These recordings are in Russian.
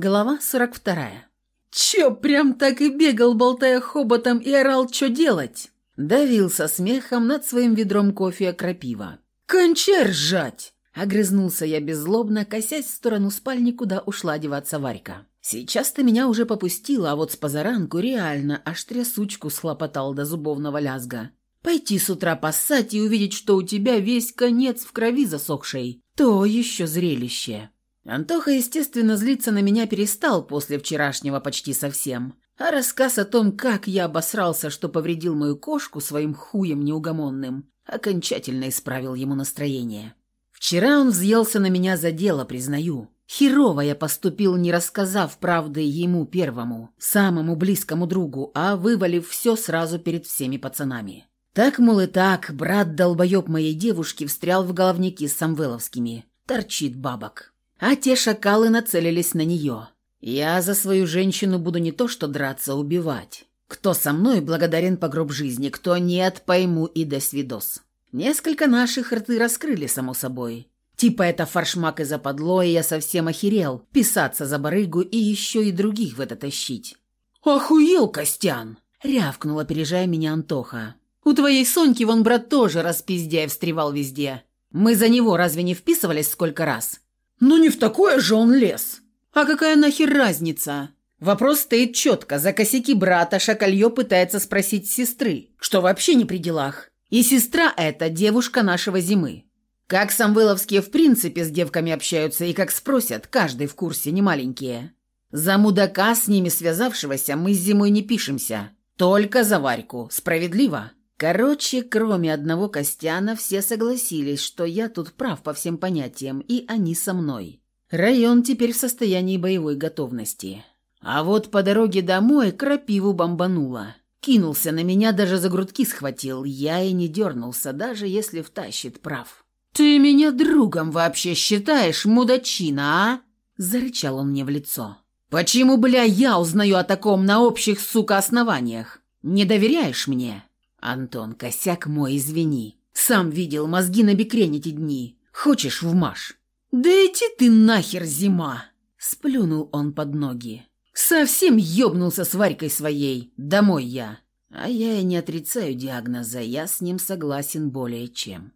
Глава 42. «Чё, прям так и бегал, болтая хоботом и орал, что делать?» Давился смехом над своим ведром кофе крапива. «Кончай ржать!» Огрызнулся я беззлобно, косясь в сторону спальни, куда ушла одеваться Варька. «Сейчас ты меня уже попустила, а вот с позаранку реально аж трясучку схлопотал до зубовного лязга. Пойти с утра поссать и увидеть, что у тебя весь конец в крови засохшей. То еще зрелище!» Антоха, естественно, злиться на меня перестал после вчерашнего почти совсем. А рассказ о том, как я обосрался, что повредил мою кошку своим хуем неугомонным, окончательно исправил ему настроение. Вчера он взъелся на меня за дело, признаю. Херово я поступил, не рассказав правды ему первому, самому близкому другу, а вывалив все сразу перед всеми пацанами. Так, мол, и так, брат-долбоеб моей девушки встрял в головники с самвеловскими. Торчит бабок а те шакалы нацелились на нее. Я за свою женщину буду не то что драться, а убивать. Кто со мной благодарен по гроб жизни, кто нет, пойму и до свидос. Несколько наших рты раскрыли, само собой. Типа это фаршмак из западло, и я совсем охерел писаться за барыгу и еще и других в это тащить. «Охуел, Костян!» — рявкнул, опережая меня Антоха. «У твоей Соньки вон брат тоже распиздяй встревал везде. Мы за него разве не вписывались сколько раз? «Ну не в такое же он лез!» «А какая нахер разница?» Вопрос стоит четко. За косяки брата Шакалье пытается спросить сестры, что вообще не при делах. И сестра эта девушка нашего зимы. Как самвыловские в принципе с девками общаются и как спросят, каждый в курсе, не маленькие. За мудака, с ними связавшегося, мы с зимой не пишемся. Только за Варьку. Справедливо? Короче, кроме одного Костяна, все согласились, что я тут прав по всем понятиям, и они со мной. Район теперь в состоянии боевой готовности. А вот по дороге домой крапиву бомбануло. Кинулся на меня, даже за грудки схватил. Я и не дернулся, даже если втащит прав. «Ты меня другом вообще считаешь, мудачина, а?» Зарычал он мне в лицо. «Почему, бля, я узнаю о таком на общих, сука, основаниях? Не доверяешь мне?» «Антон, косяк мой, извини. Сам видел, мозги на бекрень эти дни. Хочешь, вмажь?» «Да иди ты нахер, зима!» Сплюнул он под ноги. «Совсем ёбнулся с Варькой своей. Домой я». А я и не отрицаю диагноза, я с ним согласен более чем.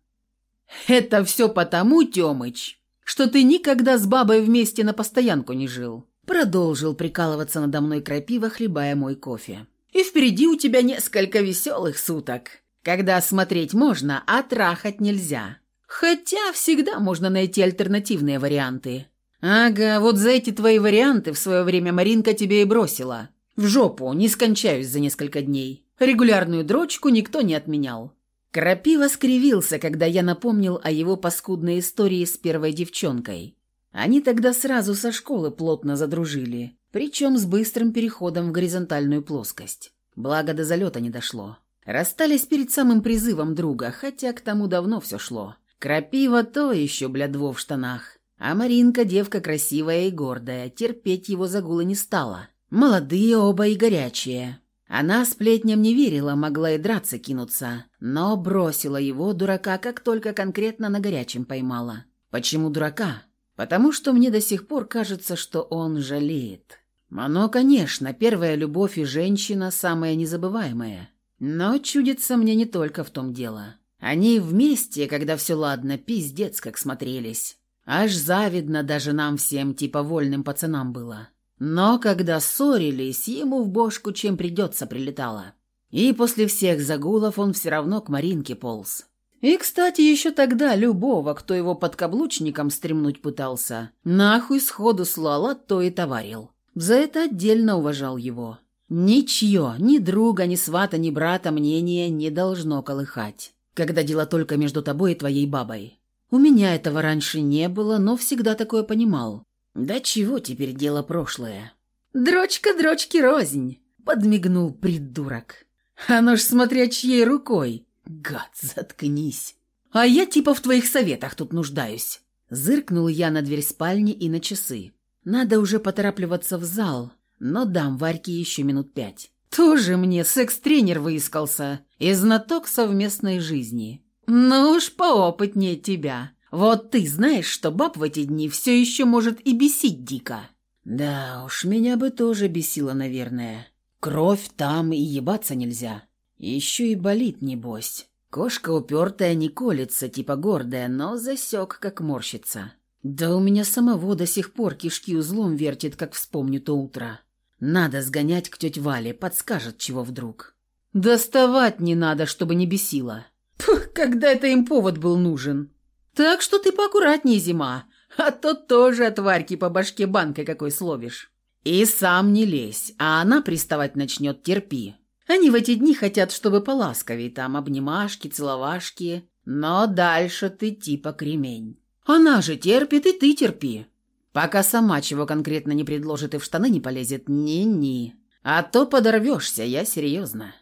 «Это все потому, Тёмыч, что ты никогда с бабой вместе на постоянку не жил», продолжил прикалываться надо мной крапива, хлебая мой кофе. И впереди у тебя несколько веселых суток, когда смотреть можно, а трахать нельзя. Хотя всегда можно найти альтернативные варианты. Ага, вот за эти твои варианты в свое время Маринка тебе и бросила. В жопу, не скончаюсь за несколько дней. Регулярную дрочку никто не отменял. Крапива скривился, когда я напомнил о его паскудной истории с первой девчонкой. Они тогда сразу со школы плотно задружили. Причем с быстрым переходом в горизонтальную плоскость. Благо до залета не дошло. Расстались перед самым призывом друга, хотя к тому давно все шло. Крапива то еще блядво в штанах. А Маринка девка красивая и гордая, терпеть его загулы не стала. Молодые оба и горячие. Она сплетням не верила, могла и драться кинуться, но бросила его, дурака, как только конкретно на горячем поймала. Почему дурака? Потому что мне до сих пор кажется, что он жалеет. Оно, конечно, первая любовь и женщина самая незабываемая. Но чудится мне не только в том дело. Они вместе, когда все ладно, пиздец как смотрелись. Аж завидно даже нам всем, типа вольным пацанам было. Но когда ссорились, ему в бошку чем придется прилетало. И после всех загулов он все равно к Маринке полз. И, кстати, еще тогда любого, кто его под каблучником стремнуть пытался, нахуй сходу слала, то и товарил. За это отдельно уважал его. Ничье, ни друга, ни свата, ни брата мнение не должно колыхать, когда дело только между тобой и твоей бабой. У меня этого раньше не было, но всегда такое понимал. Да чего теперь дело прошлое? «Дрочка дрочки рознь!» — подмигнул придурок. «Оно ж смотря чьей рукой!» «Гад, заткнись!» «А я типа в твоих советах тут нуждаюсь!» Зыркнул я на дверь спальни и на часы. Надо уже поторапливаться в зал, но дам Варьке еще минут пять. Тоже мне секс-тренер выискался и знаток совместной жизни. Ну уж поопытнее тебя. Вот ты знаешь, что баб в эти дни все еще может и бесить дико. Да уж, меня бы тоже бесило, наверное. Кровь там и ебаться нельзя. Еще и болит, небось. Кошка упертая не колется, типа гордая, но засек, как морщится. Да у меня самого до сих пор кишки узлом вертит, как вспомню то утро. Надо сгонять к тете Вале, подскажет, чего вдруг. Доставать не надо, чтобы не бесило. Пух, когда это им повод был нужен. Так что ты поаккуратнее, зима, а то тоже от Варьки по башке банкой какой словишь. И сам не лезь, а она приставать начнет, терпи. Они в эти дни хотят, чтобы поласковей, там обнимашки, целовашки, но дальше ты типа кремень. Она же терпит, и ты терпи. Пока сама чего конкретно не предложит и в штаны не полезет, ни-ни. А то подорвешься, я серьезно.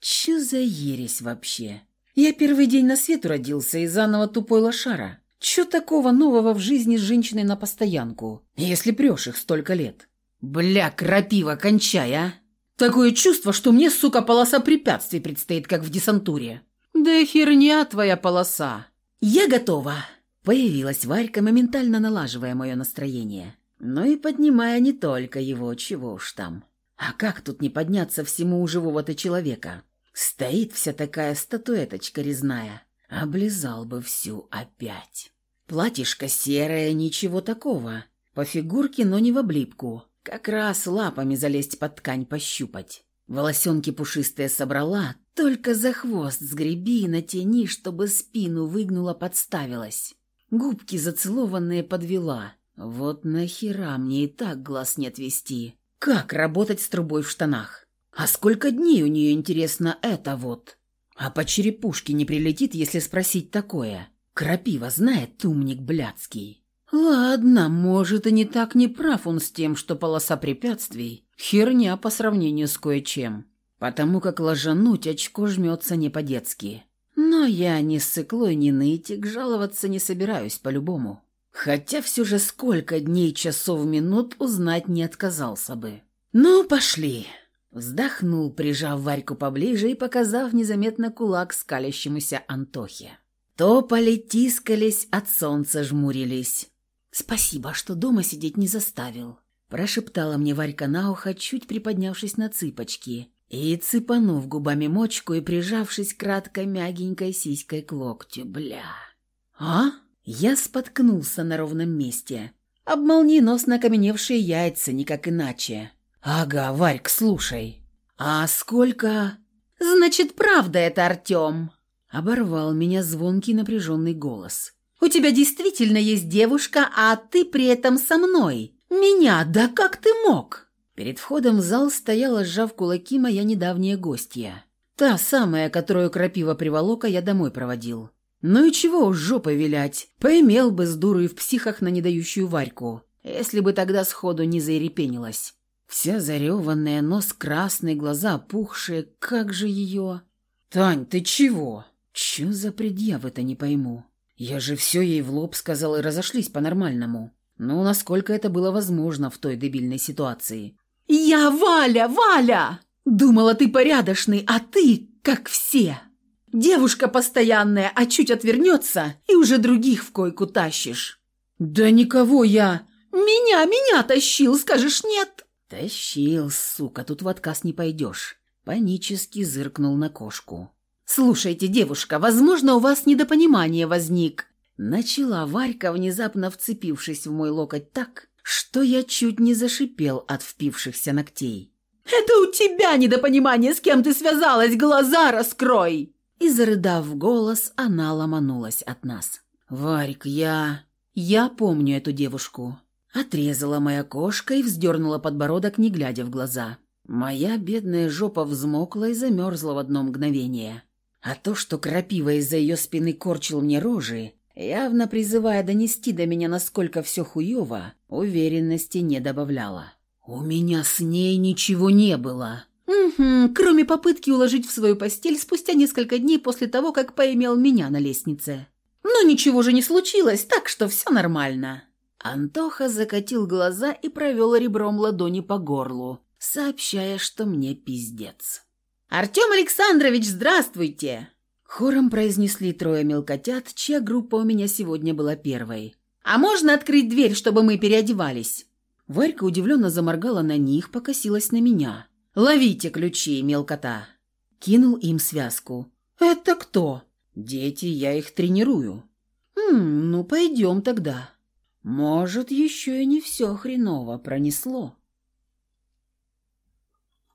Че за ересь вообще? Я первый день на свет родился и заново тупой лошара. Че такого нового в жизни с женщиной на постоянку, если прешь их столько лет? Бля, крапива, кончай, а! Такое чувство, что мне, сука, полоса препятствий предстоит, как в десантуре. Да херня твоя полоса. Я готова. Появилась Варька, моментально налаживая мое настроение. Ну и поднимая не только его, чего уж там. А как тут не подняться всему у живого-то человека? Стоит вся такая статуэточка резная. Облизал бы всю опять. Платьишко серое, ничего такого. По фигурке, но не в облипку. Как раз лапами залезть под ткань пощупать. Волосенки пушистые собрала, только за хвост сгреби и натяни, чтобы спину выгнула, подставилась. Губки зацелованные подвела. Вот нахера мне и так глаз не отвести. Как работать с трубой в штанах? А сколько дней у нее, интересно, это вот? А по черепушке не прилетит, если спросить такое? Крапива знает, умник блядский. Ладно, может, и не так не прав он с тем, что полоса препятствий — херня по сравнению с кое-чем. Потому как ложануть очко жмется не по-детски. Но я ни сыклой, ни нытик, жаловаться не собираюсь по-любому. Хотя все же сколько дней, часов, минут узнать не отказался бы. «Ну, пошли!» Вздохнул, прижав Варьку поближе и показав незаметно кулак скалящемуся Антохе. Топали, тискались, от солнца жмурились. «Спасибо, что дома сидеть не заставил», – прошептала мне Варька на ухо, чуть приподнявшись на цыпочки, и цыпанув губами мочку и прижавшись кратко мягенькой сиськой к локтю, бля. «А?» Я споткнулся на ровном месте. Об молниеносно окаменевшие яйца, никак иначе. «Ага, Варьк, слушай. А сколько...» «Значит, правда это, Артем?» Оборвал меня звонкий напряженный голос. «У тебя действительно есть девушка, а ты при этом со мной. Меня, да как ты мог?» Перед входом в зал стояла, сжав кулаки, моя недавняя гостья. Та самая, которую крапива приволока, я домой проводил. Ну и чего уж жопой вилять, поимел бы с дурой в психах на недающую Варьку, если бы тогда сходу не заерепенилась. Вся зареванная, нос красный, глаза опухшие, как же ее... «Тань, ты чего?» «Чё за предъяв не пойму? Я же все ей в лоб сказал и разошлись по-нормальному. Ну, насколько это было возможно в той дебильной ситуации. «Я Валя, Валя! Думала, ты порядочный, а ты, как все. Девушка постоянная, а чуть отвернется, и уже других в койку тащишь». «Да никого я...» «Меня, меня тащил, скажешь нет?» «Тащил, сука, тут в отказ не пойдешь». Панически зыркнул на кошку. «Слушайте, девушка, возможно, у вас недопонимание возник». Начала Варька, внезапно вцепившись в мой локоть так, что я чуть не зашипел от впившихся ногтей. «Это у тебя недопонимание, с кем ты связалась, глаза раскрой!» И, зарыдав голос, она ломанулась от нас. «Варик, я...» «Я помню эту девушку». Отрезала моя кошка и вздернула подбородок, не глядя в глаза. Моя бедная жопа взмокла и замерзла в одно мгновение. А то, что крапива из-за ее спины корчил мне рожи, явно призывая донести до меня, насколько все хуево, уверенности не добавляла. «У меня с ней ничего не было». «Угу, кроме попытки уложить в свою постель спустя несколько дней после того, как поимел меня на лестнице. Но ничего же не случилось, так что все нормально». Антоха закатил глаза и провел ребром ладони по горлу, сообщая, что мне пиздец. «Артем Александрович, здравствуйте!» Хором произнесли трое мелкотят, чья группа у меня сегодня была первой. «А можно открыть дверь, чтобы мы переодевались?» Варька удивленно заморгала на них, покосилась на меня. «Ловите ключи, мелкота!» Кинул им связку. «Это кто?» «Дети, я их тренирую». «Хм, ну пойдем тогда». «Может, еще и не все хреново пронесло».